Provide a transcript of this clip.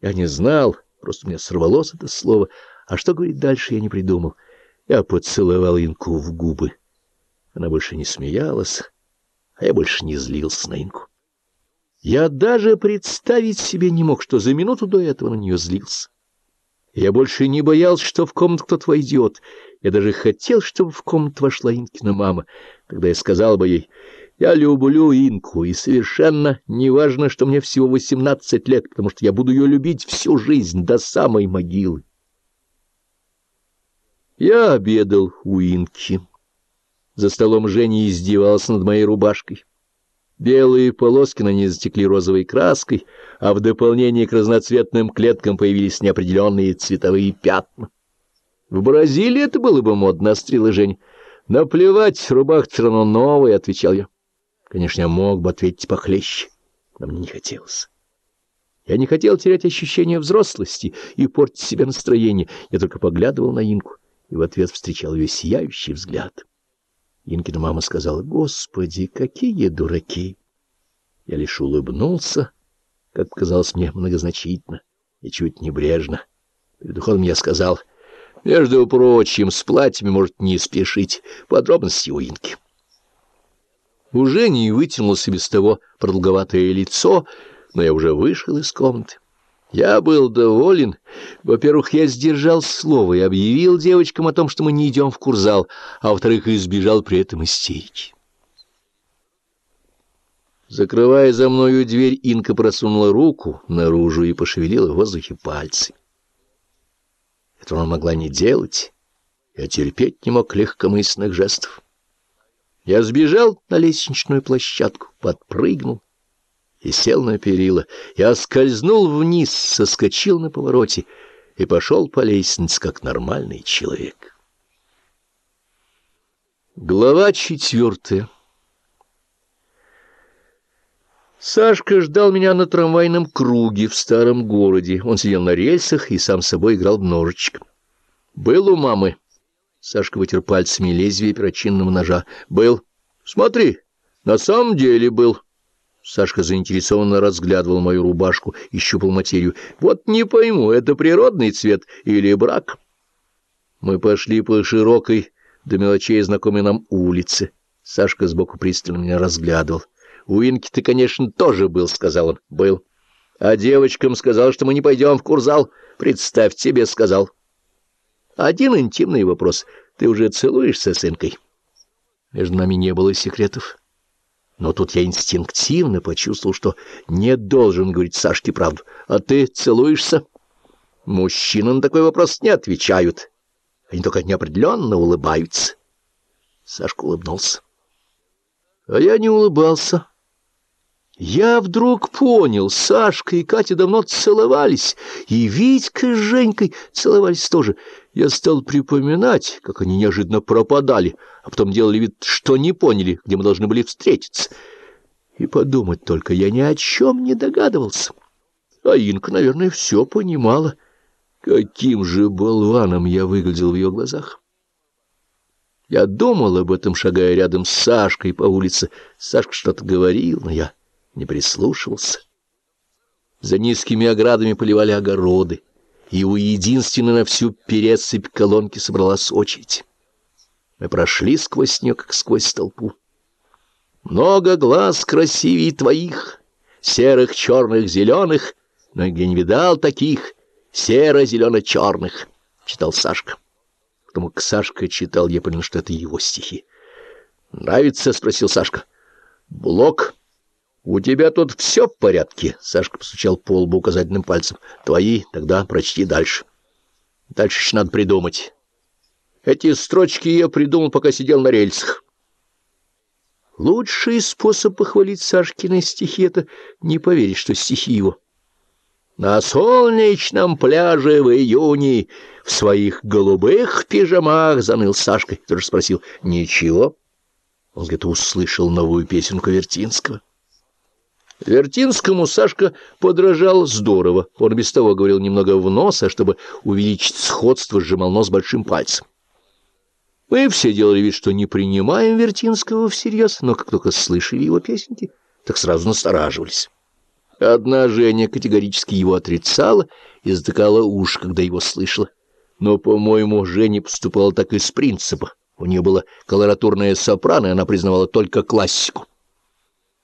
Я не знал, просто меня сорвалось это слово, а что говорить дальше я не придумал. Я поцеловал Инку в губы. Она больше не смеялась, а я больше не злился на Инку. Я даже представить себе не мог, что за минуту до этого на нее злился. Я больше не боялся, что в комнату кто-то войдет. Я даже хотел, чтобы в комнату вошла Инкина мама. Тогда я сказал бы ей, я люблю Инку, и совершенно не важно, что мне всего восемнадцать лет, потому что я буду ее любить всю жизнь, до самой могилы. Я обедал у Инки. За столом Женя издевался над моей рубашкой. Белые полоски на ней затекли розовой краской, а в дополнение к разноцветным клеткам появились неопределенные цветовые пятна. В Бразилии это было бы модно, острила Жень. Наплевать, рубах все равно новая, — отвечал я. Конечно, я мог бы ответить похлеще, но мне не хотелось. Я не хотел терять ощущение взрослости и портить себе настроение. Я только поглядывал на Инку и в ответ встречал ее сияющий взгляд. Инкина мама сказала, «Господи, какие дураки!» Я лишь улыбнулся, как показалось мне многозначительно и чуть небрежно. Перед уходом я сказал, «Между прочим, с платьями может не спешить. Подробности у Инки». У Жени вытянулось без того продолговатое лицо, но я уже вышел из комнаты. Я был доволен. Во-первых, я сдержал слово и объявил девочкам о том, что мы не идем в курзал, а во-вторых, избежал при этом истерики. Закрывая за мною дверь, Инка просунула руку наружу и пошевелила в воздухе пальцы. Это она могла не делать. Я терпеть не мог легкомысленных жестов. Я сбежал на лестничную площадку, подпрыгнул и сел на перила. Я скользнул вниз, соскочил на повороте и пошел по лестнице, как нормальный человек. Глава четвертая Сашка ждал меня на трамвайном круге в старом городе. Он сидел на рельсах и сам собой играл в ножичек. «Был у мамы?» Сашка вытер пальцами лезвие перочинного ножа. «Был. Смотри, на самом деле был». Сашка заинтересованно разглядывал мою рубашку и щупал материю. «Вот не пойму, это природный цвет или брак?» Мы пошли по широкой, до мелочей знакомой нам улице. Сашка сбоку пристально меня разглядывал. «У Инки ты, конечно, тоже был», — сказал он. «Был. А девочкам сказал, что мы не пойдем в курзал. Представь тебе, — сказал». «Один интимный вопрос. Ты уже целуешься с Инкой?» Между нами не было секретов. Но тут я инстинктивно почувствовал, что не должен говорить Сашке правду. «А ты целуешься?» Мужчины на такой вопрос не отвечают. Они только неопределенно улыбаются. Сашка улыбнулся. А я не улыбался. Я вдруг понял, Сашка и Катя давно целовались, и Витька с Женькой целовались тоже. Я стал припоминать, как они неожиданно пропадали, а потом делали вид, что не поняли, где мы должны были встретиться. И подумать только, я ни о чем не догадывался. А Инка, наверное, все понимала. Каким же болваном я выглядел в ее глазах. Я думал об этом, шагая рядом с Сашкой по улице. Сашка что-то говорил, но я не прислушивался. За низкими оградами поливали огороды и у единственной на всю пересыпь колонки собралась очередь. Мы прошли сквозь нее, как сквозь толпу. Много глаз красивее твоих, серых, черных, зеленых, но я не видал таких серо-зелено-черных, — читал Сашка. Потому как Сашка читал, я понял, что это его стихи. — Нравится? — спросил Сашка. — Блок. — У тебя тут все в порядке? — Сашка постучал по лбу указательным пальцем. — Твои? Тогда прочти дальше. Дальше еще надо придумать. Эти строчки я придумал, пока сидел на рельсах. Лучший способ похвалить Сашкины стихи — это не поверить, что стихи его. На солнечном пляже в июне в своих голубых пижамах заныл Сашка. Тоже спросил, ничего? Он где-то услышал новую песенку Вертинского. Вертинскому Сашка подражал здорово. Он без того говорил немного в нос, а чтобы увеличить сходство, сжимал нос большим пальцем. Мы все делали вид, что не принимаем Вертинского всерьез, но как только слышали его песенки, так сразу настораживались. Одна Женя категорически его отрицала и затыкала уши, когда его слышала. Но, по-моему, Женя поступала так из принципа. У нее было колоратурное сопрано, и она признавала только классику.